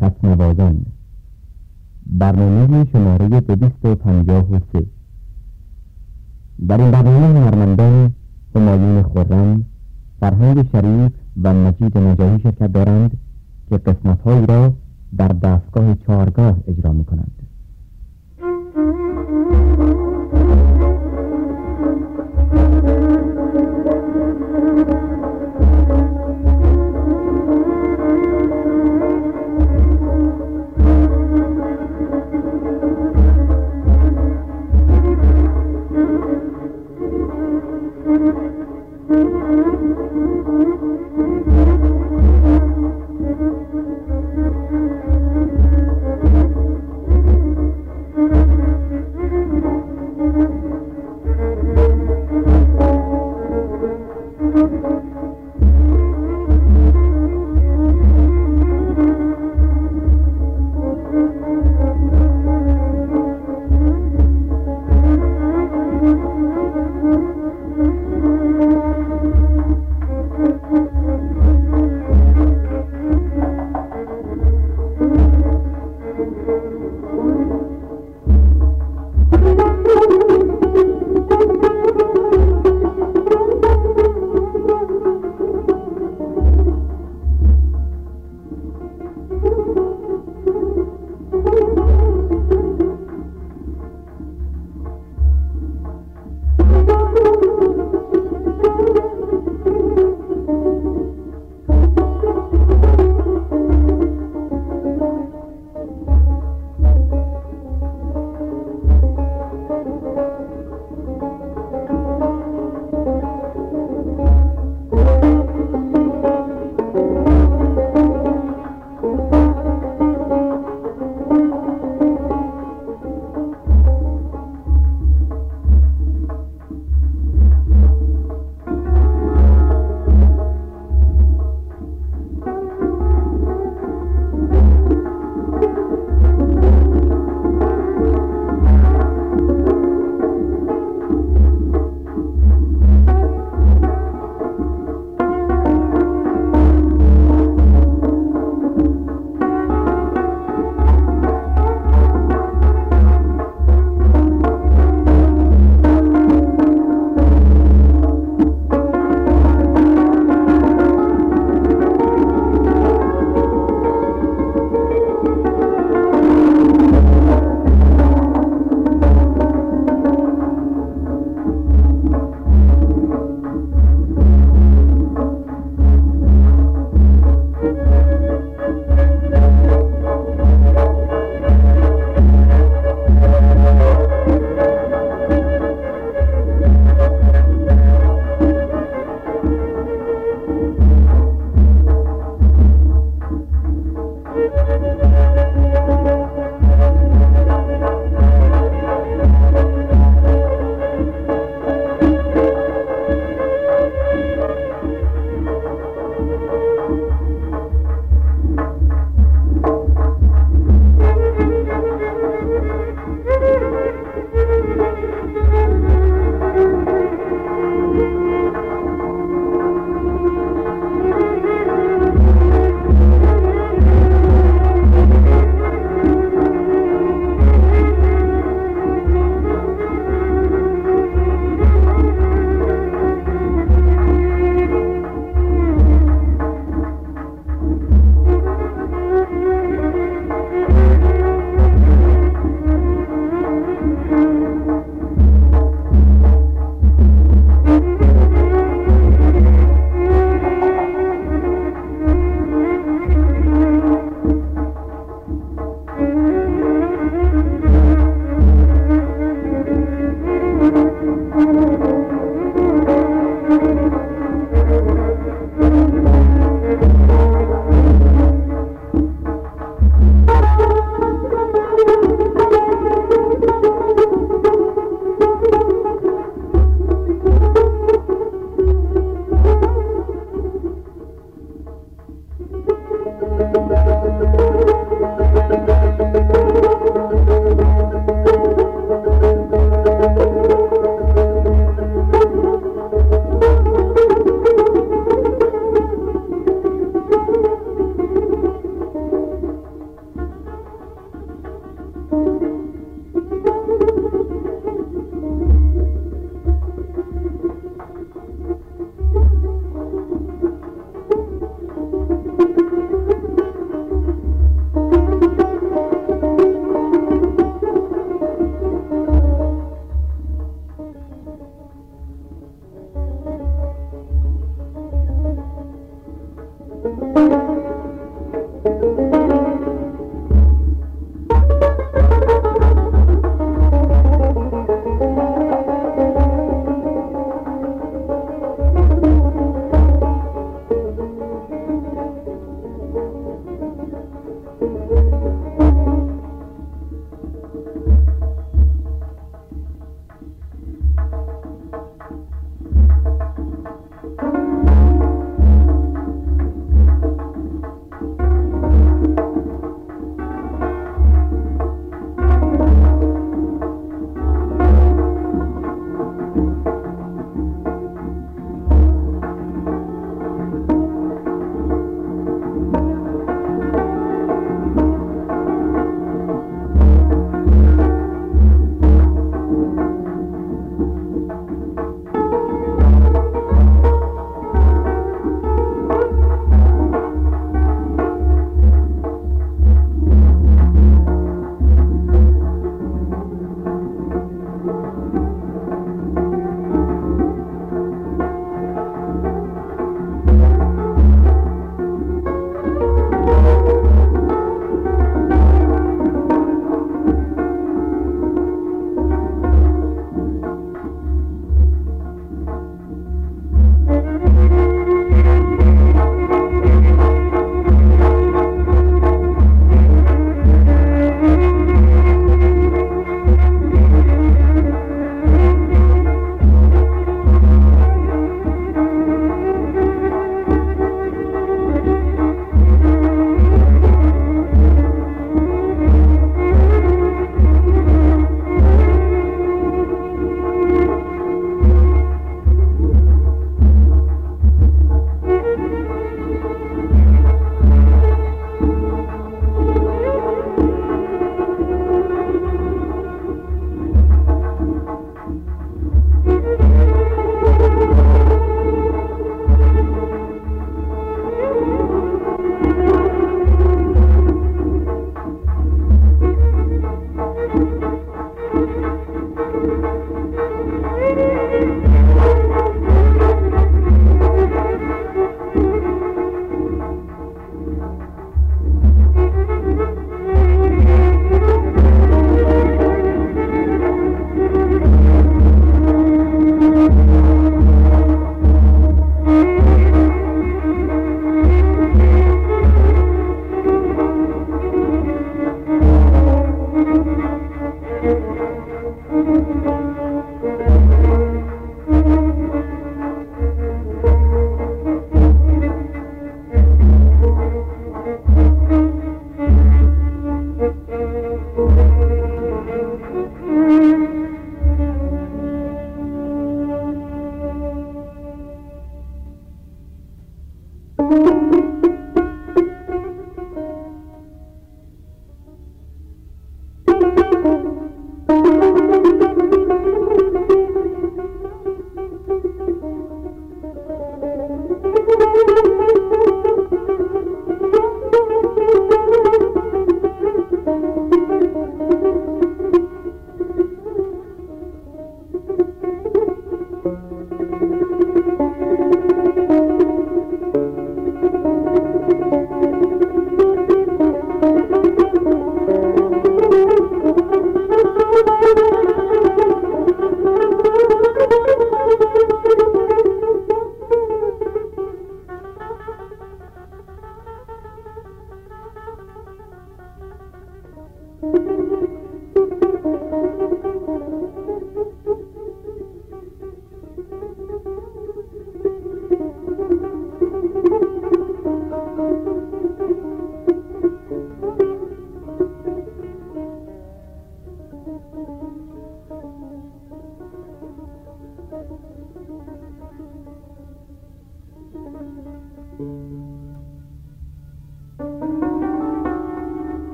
تکنوازان برنامه شماره 253 در این برنامه هنرمندان همایون خورم فرهنگ شریف و مجید نجاهی شرکت دارند که قسمتهایی را در دستگاه چارگاه اجرا می کنند